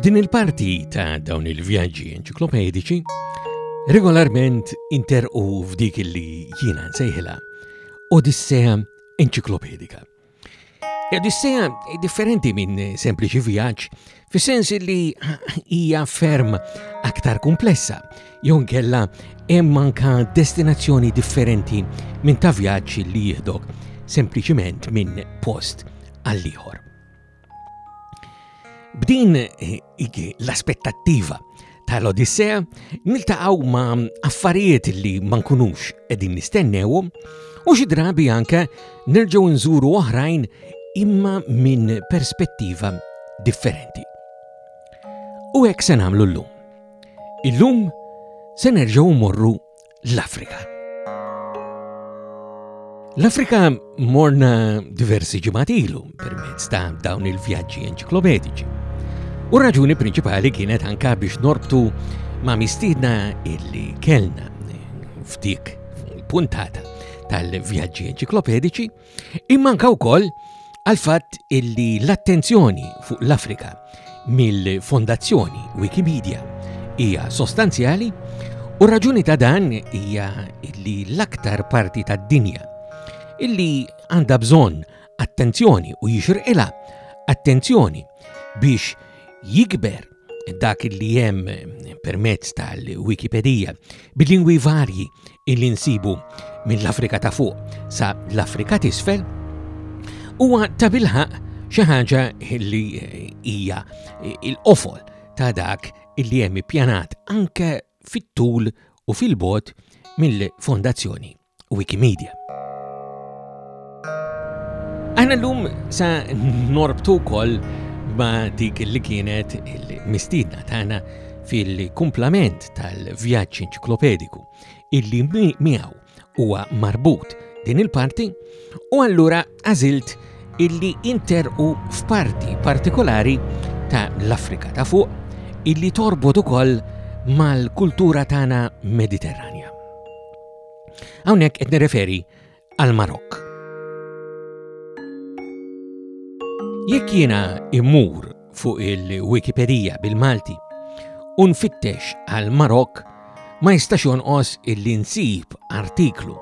F'din il-parti ta' dawn il-vjaġġi enċiklopedici, regolarment interqu f'dik li jiena nsejħilha Odissea enċiklopedika. Odissea differenti minn sempliċi vjaġġ fis-sens li hija ferm aktar kumplessa, jew nkella hemm manka destinazzjoni differenti minn ta' vjaġġ li jieħdok sempliċiment minn post għal ieħor. B'din eh, l-aspettattiva tal-Odissea niltaqgħu ma' affarijiet li ma nkunux qegħdin nistennewhom u xi drabi anke nerġgħu nżuru oħrajn imma minn perspettiva differenti. U hekk se nagħmlu llum. Illum se nerġgħu morru l-Afrika. L-Afrika morna diversi ġimgħat ilu permezz ta' dawn il-vjaġġi enċiklopedici. U raġuni prinċipali kienet anka biex norbtu ma' mistidna illi kellna f'dik puntata tal-vjaġġi enċiklopediċi Imma anka wkoll għal-fatt illi l-attenzjoni fuq l-Afrika mill-Fondazzjoni Wikimedia hija sostanzjali u raġuni ta' dan hija illi l-aktar parti tad-dinja illi għandha bżonn attenzjoni u jixrqilha attenzjoni biex jikber dak li jem permezz tal-Wikipedija bil-lingwi varji illi nsibu mill-Afrika ta' fuq sa l-Afrika t'isfel, huwa ta' bilħaq xi ħaġa li hija il-qofol ta' dak illi hemm ippjanat anke fit-tul u fil-bot mill-Fondazzjoni Wikimedia. Aħna l-lum sa norbtu kol ma dik li kienet il-mistidna tagħna fil-kumplament tal-vjaġġ enċiklopediku illi miegħu huwa marbut din il-parti u allura għażilt illi interqu f'parti partikolari ta' l-Afrika ta' fuq illi torbot ukoll mal-kultura tagħna Mediterranja. Hawnhekk qed nirreferi għal Marokk. Jekk jiena immur fuq il-Wikipedija bil-Malti u nfittex għal Marokk ma jistax jonqos illi nsib artiklu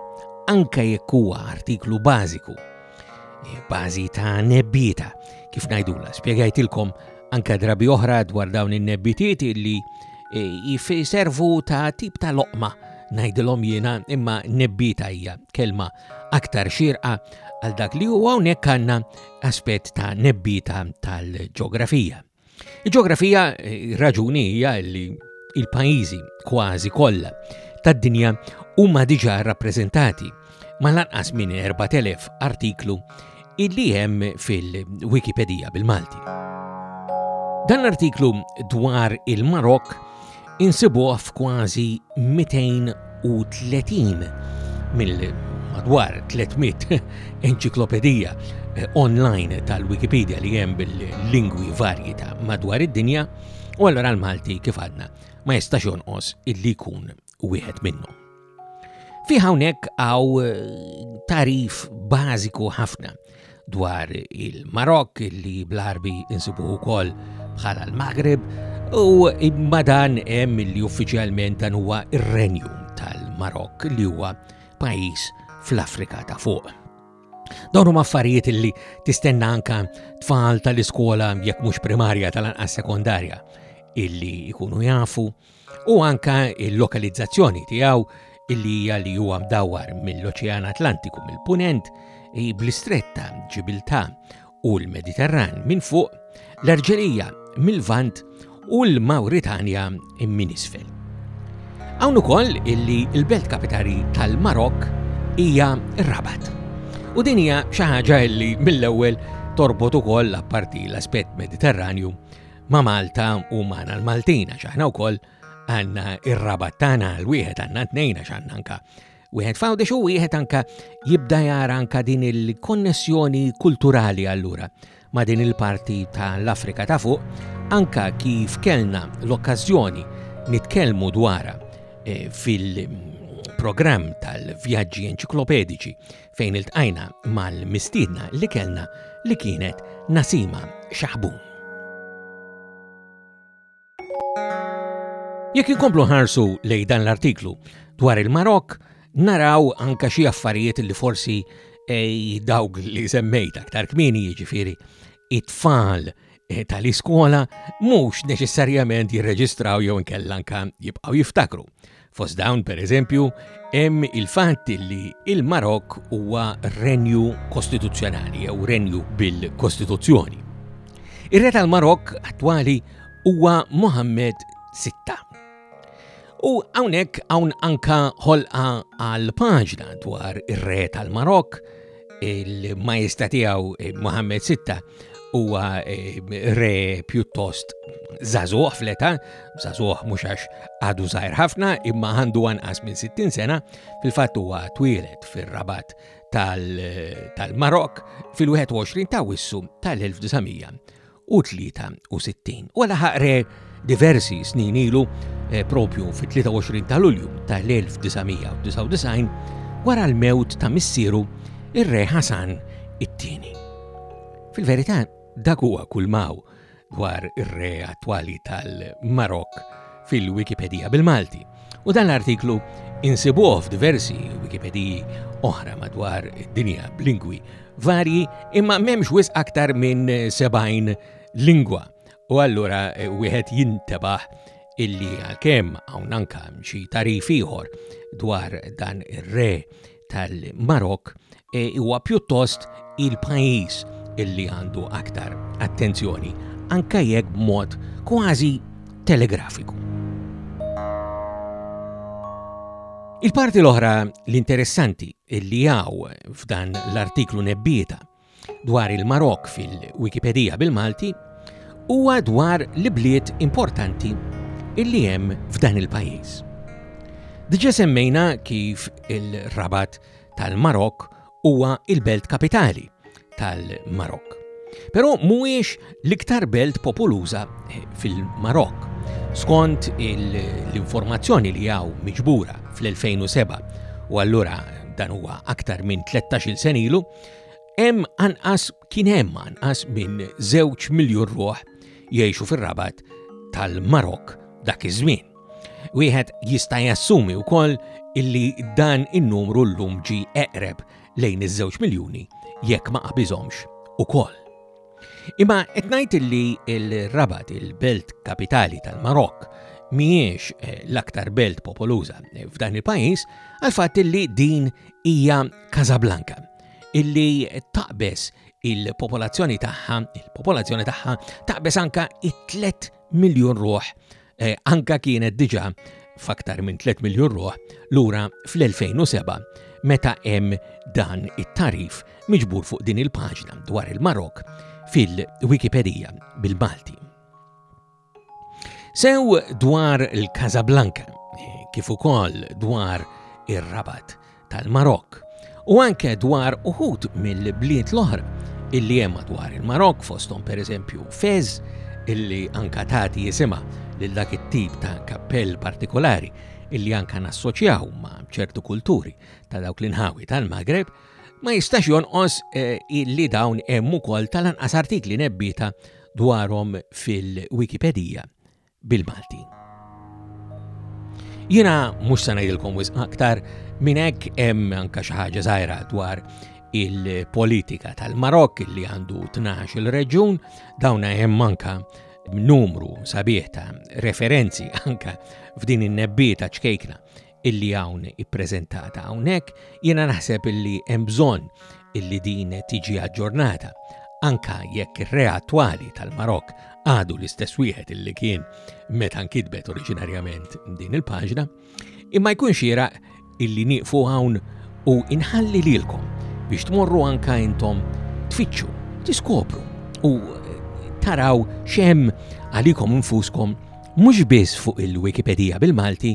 anka jekk huwa artiklu bażiku bażi ta' nebbita kif ngħidula spjegajtilkom anka drabi oħra dwar dawn in-nebbitiet li eh, servu ta' tip ta' loqma ngħidilhom jiena imma nebbita hija kelma aktar xirqa għal dak li huwa hawnhekk għandna aspett ta' nebbita tal-ġeografija. Il-ġeografija eh, raġuni hija li il-pajjiżi kważi kollha tad-dinja huma diġà rappreżentati ma lanqas minn 4000 artiklu illi hemm fil-Wikipedija bil-Malti. Dan l-artiklu dwar il-Marokk insibuh f'kważi 230 mill-madwar 300 enċiklopedija eh, online tal-Wikipedia li hemm bil-lingwi varji ta' madwar id-dinja u allura l-Malti kif għadna ma jistax jonqos illi jkun wieħed minnhom. Fi hawnhekk għaw eh, tarif bażiku ħafna dwar il-Marok li bl-Arbi insibu wkoll bħala l-Maghreb u madan hemm li uffiċjalment dan huwa ir-renju tal-Marok li huwa pajjiż fl-Afrika ta' fuq. Dawn huma affarijiet li tistenna anka tfal tal-iskola jekk mhux primarja tal-anqas sekondarja illi jkunu jafu u anke l-lokalizzazzjoni tiegħu illi hija li huwa mdawwar mill-Oċean Atlantiku mill-Punent bl-Istrett ta' Ġibiltà u l-Mediterran minn fuq, l-Arġenija mill-Lvant u l-Mawritanja minn isfel. Hawn ukoll illi l-belt kapitali tal-Marokk hija Rabat. U din hija xi ħaġa illi mill-ewwel torbot ukoll apparti l-aspett Mediterranju ma' Malta u magħna l-Maltin għax aħna wkoll għandna ir-rabat tagħna għal wieħed għandna tnejn għax għandna anka wieħed fawdex u wieħed anka jibda jara anka din il-konnessjoni kulturali allura ma' din il-parti tal-Afrika ta' fuq anka kif kellna l-okkażjoni nitkellmu dwara eh, fil-programm tal-vjaġġi enċiklopedici fejn iltqajna mal-mistiedna li kellna li kienet Nasima Xaħbun. Jekk inkomplu ħarsu lej dan l-artiklu dwar il-Marok, naraw anka xi affarijiet li forsi eh, dawk li semmejt aktar kmini jiġifieri it-tfal eh, tal-iskola mhux neċessarjament jirreġistraw jew inkella anka jibqgħu jiftakru. Fost dawn, pereżempju, hemm il-fatt li l-Marokk huwa renju kostituzzjonali jew renju bil-Kostituzzjoni. Ir-re tal-Marokk attwali huwa Mohammed VI. U hawnhekk hawn anka ħolqa għal paġna dwar ir-re tal-Marokk il-majesta tiegħu eh, Mohammed Sitta huwa eh, re pjuttost zazuħ fleta, zazuħ mhux għax għadu zaħir ħafna imma għandu anqas minn 60 sena, fil-fatt huwa twilet fir-rabat tal-Marok fil-21 ta' wissu tal-1900. 1963. U laħaq re diversi snin ilu eh, propju fit-23 ta' Lulju tal-1999 wara l-mewt ta' missieru ir-Re Hasan it-tieni. Fil-verità, dak huwa kulmaw dwar ir-re attwali tal-Marok fil-Wikipedija bil-Malti, u dan l-artiklu insibuh f'diversi Wikipediji oħra madwar id-dinja b'lingwi varji imma m'hemmx wisq aktar minn 70 lingwa u allura wieħed jintebaħ illi għalkemm hawn anke xi tagħrif ieħor dwar dan ir-re tal-Marokk e, huwa pjuttost il-pajjiż illi għandu aktar attenzjoni, anke jekk b'mod kważi telegrafiku. Il-parti l-oħra l-interessanti illi għaw f'dan l-artiklu nebbieta dwar il-Marokk fil-Wikipedija bil-Malti huwa dwar l-ibliet importanti illi hemm f'dan il-pajjiż. Diġa semmejna kif il-Rabat tal-Marokk huwa il-belt kapitali tal-Marokk. Però mhuwiex l-iktar belt popoluża eh, fil-Marokk. Skont l-informazzjoni li għaw miġbura fl-2007 u allura dan huwa aktar minn 13 senilu, ilu, Hemm anqas kien hemm anqas minn żewġ miljun ruħ jgħixu fir-rabat tal-Marok dak iż-żmien. Wieħed jista' jassumi wkoll illi dan in-numru llum ġi eqreb lejn iż-żewġ miljuni jekk ma qabiżhomx ukoll. Imma qed ngħid li l-Rabat, il-belt kapitali tal-Marokk, mhijiex eh, l-aktar belt popoluża f'dan il-pajjiż għal fatt li din hija Casablanca illi taqbes il-popolazzjoni tagħha, il-popolazzjoni tagħha taqbes anka it-3 miljun ruħ eh, anka kienet diġà f'aktar minn 3 miljun ruħ lura fl-2007 meta hemm dan it-tarif miġbur fuq din il-paġna dwar il-Marok fil-Wikipedija bil-Malti. Sew dwar il-Casablanca, kif ukoll dwar ir-Rabat, tal-Marokk, u anke dwar uħud mill-bliet l-oħra illi hemm madwar il-Marokk, fosthom pereżempju Fez, illi anka tagħti isimha lil dak it-tip ta' kappell partikolari illi anka nassoċjaw ma' ċertu kulturi ta' dawk l-inħawi tal-Magreb, ma jistax jonqos eh, illi dawn hemm ukoll tal-anqas artikli nebbieta dwarhom fil-Wikipedija bil-Malti. Jiena mhux se ngħidilkom wisq aktar minn hekk hemm anke xi ħaġa żgħira dwar il-politika tal-Marokk li għandu 12 il-reġun, dawna hemm anka numru sabiħ ta' referenzi anka f'din in-nebbieta ċkejkna illi hawn ippreżentata hawnhekk, jiena naħseb illi hemm bżonn illi din tiġi aġġornata anka jekk ir-rea attwali tal-Marokk għadu l-istess wieħed illi kien meta nkitbet oriġinarjament din il-paġna, imma jkun xira illi nieqfu hawn u inħalli lilkom biex tmorru anka intom tfittxu, tiskopru u taraw xem għalikom infuskom mhux biss fuq il-Wikipedia bil-Malti